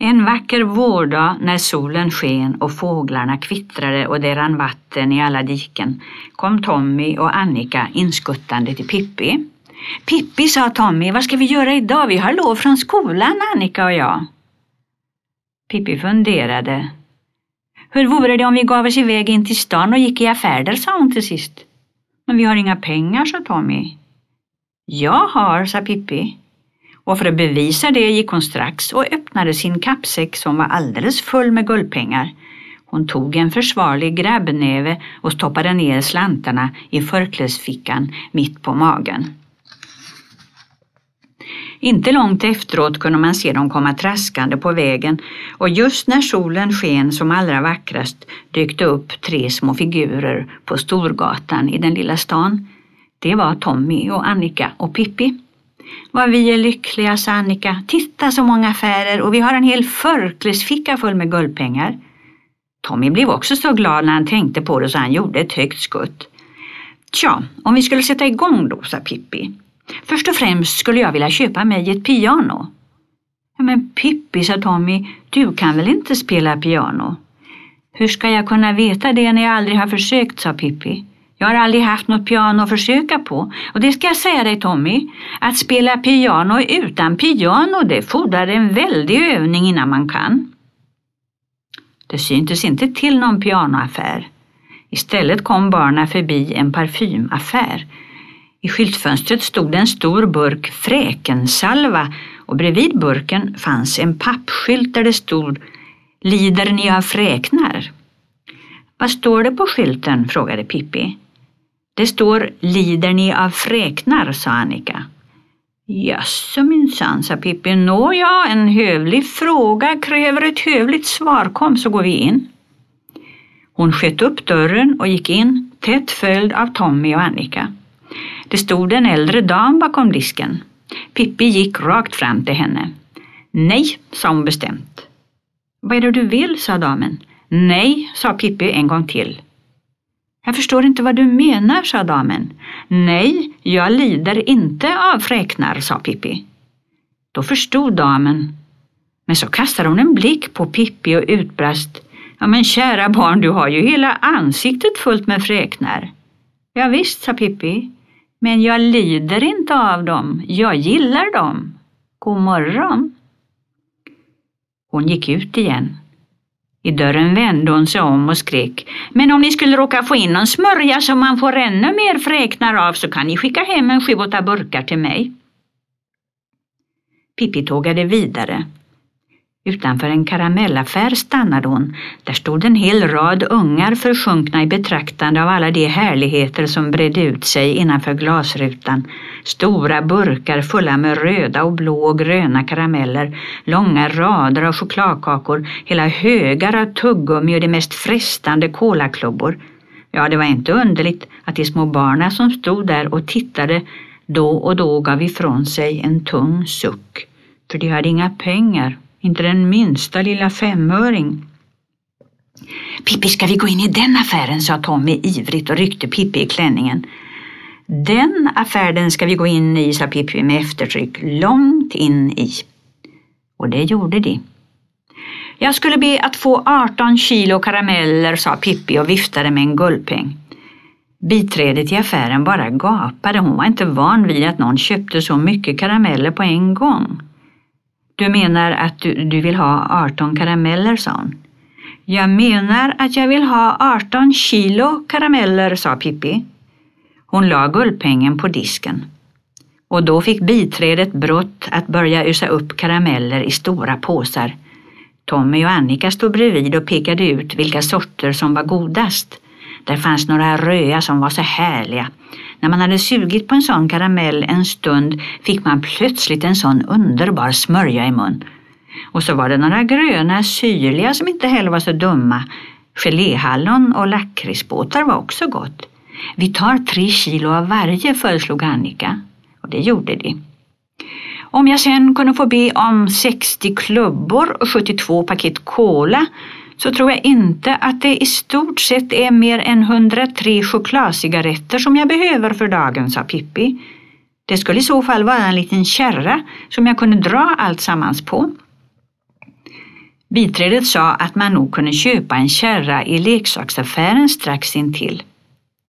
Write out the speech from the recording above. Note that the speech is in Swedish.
En vacker vårdag när solen sken och fåglarna kvittrade och det rann vatten i alla diken kom Tommy och Annika inskuttande till Pippi. Pippi, sa Tommy, vad ska vi göra idag? Vi har lov från skolan, Annika och jag. Pippi funderade. Hur vore det om vi gav oss iväg in till stan och gick i affärer, sa hon till sist. Men vi har inga pengar, sa Tommy. Jag har, sa Pippi. Och för att bevisa det gick hon strax och öppnade sin kappsäck som var alldeles full med guldpengar. Hon tog en försvarlig grabbnäve och stoppade ner slantarna i förklädsfickan mitt på magen. Inte långt efteråt kunde man se dem komma traskande på vägen och just när solen sken som allra vackrast dykte upp tre små figurer på Storgatan i den lilla stan. Det var Tommy och Annika och Pippi. Vad vi är lyckliga, sa Annika. Titta så många affärer och vi har en hel förklädsficka full med guldpengar. Tommy blev också så glad när han tänkte på det så han gjorde ett högt skutt. Tja, om vi skulle sätta igång då, sa Pippi. Först och främst skulle jag vilja köpa mig ett piano. Men Pippi, sa Tommy, du kan väl inte spela piano? Hur ska jag kunna veta det när jag aldrig har försökt, sa Pippi. Jag har aldrig haft något piano att försöka på och det ska jag säga dig Tommy, att spela piano utan piano det fordrar en väldig övning innan man kan. Det syntes inte till någon pianoaffär. Istället kom barnen förbi en parfymaffär i skyltfönstret stod en stor burk fräkensalva och bredvid burken fanns en pappskylt där det stod Lider ni av fräknar? Vad står det på skylten? frågade Pippi. Det står Lider ni av fräknar, sa Annika. Jaså minsann, sa Pippi. Nåja, en hövlig fråga kräver ett hövligt svar. Kom så går vi in. Hon sköt upp dörren och gick in, tätt följd av Tommy och Annika. Det stod en äldre dam bakom disken. Pippi gick rakt fram till henne. Nej, sa hon bestämt. Vad är det du vill, sa damen. Nej, sa Pippi en gång till. Jag förstår inte vad du menar, sa damen. Nej, jag lider inte av fräknar, sa Pippi. Då förstod damen. Men så kastade hon en blick på Pippi och utbrast. Ja men kära barn, du har ju hela ansiktet fullt med fräknar. Ja visst, sa Pippi. Men jag lider inte av dem, jag gillar dem. God morgon. Hon gick ut igen. I dörren vände hon sig om och skrek. Men om ni skulle råka få in någon smörja som man får ännu mer fräknar av så kan ni skicka hem en sju, åtta burkar till mig. Pippi tågade vidare. Utanför en karamellaffär stannade hon. Där stod en hel rad ungar försjunkna i betraktande av alla de härligheter som bredde ut sig innanför glasrutan. Stora burkar fulla med röda och blå och gröna karameller, långa rader av chokladkakor, hela högar av tuggummi och de mest frestande kolaklubbor. Ja, det var inte underligt att de små barnen som stod där och tittade då och då gav ifrån sig en tung suck, för de hade inga pengar inte den minsta lilla femöring. Pippi, ska vi gå in i den affären, sa Tommy ivrigt och ryckte Pippi i klänningen. Den affären ska vi gå in i, sa Pippi med eftertryck, långt in i. Och det gjorde de. Jag skulle be att få 18 kilo karameller, sa Pippi och viftade med en guldpeng. Biträdet i affären bara gapade. Hon var inte van vid att någon köpte så mycket karameller på en gång. Du menar att du, du vill ha 18 karameller, sa hon. Jag menar att jag vill ha 18 kilo karameller, sa Pippi. Hon la guldpengen på disken. Och då fick biträdet brått att börja ösa upp karameller i stora påsar. Tommy och Annika stod bredvid och pekade ut vilka sorter som var godast. Där fanns några röda som var så härliga när man hade sugit på en sån karamell en stund fick man plötsligt en sån underbar smörja i mun. Och så var det några gröna syrliga som inte heller var så dumma. Geléhallon och lakritsbåtar var också gott. Vi tar tre kilo av varje, föreslog Annika. Och det gjorde de. Om jag sen kunde få be om 60 klubbor och 72 paket kola så tror jag inte att det i stort sett är mer än 103 chokladcigaretter som jag behöver för dagen, sa Pippi. Det skulle i så fall vara en liten kärra som jag kunde dra allt sammans på. Biträdet sa att man nog kunde köpa en kärra i leksaksaffären strax intill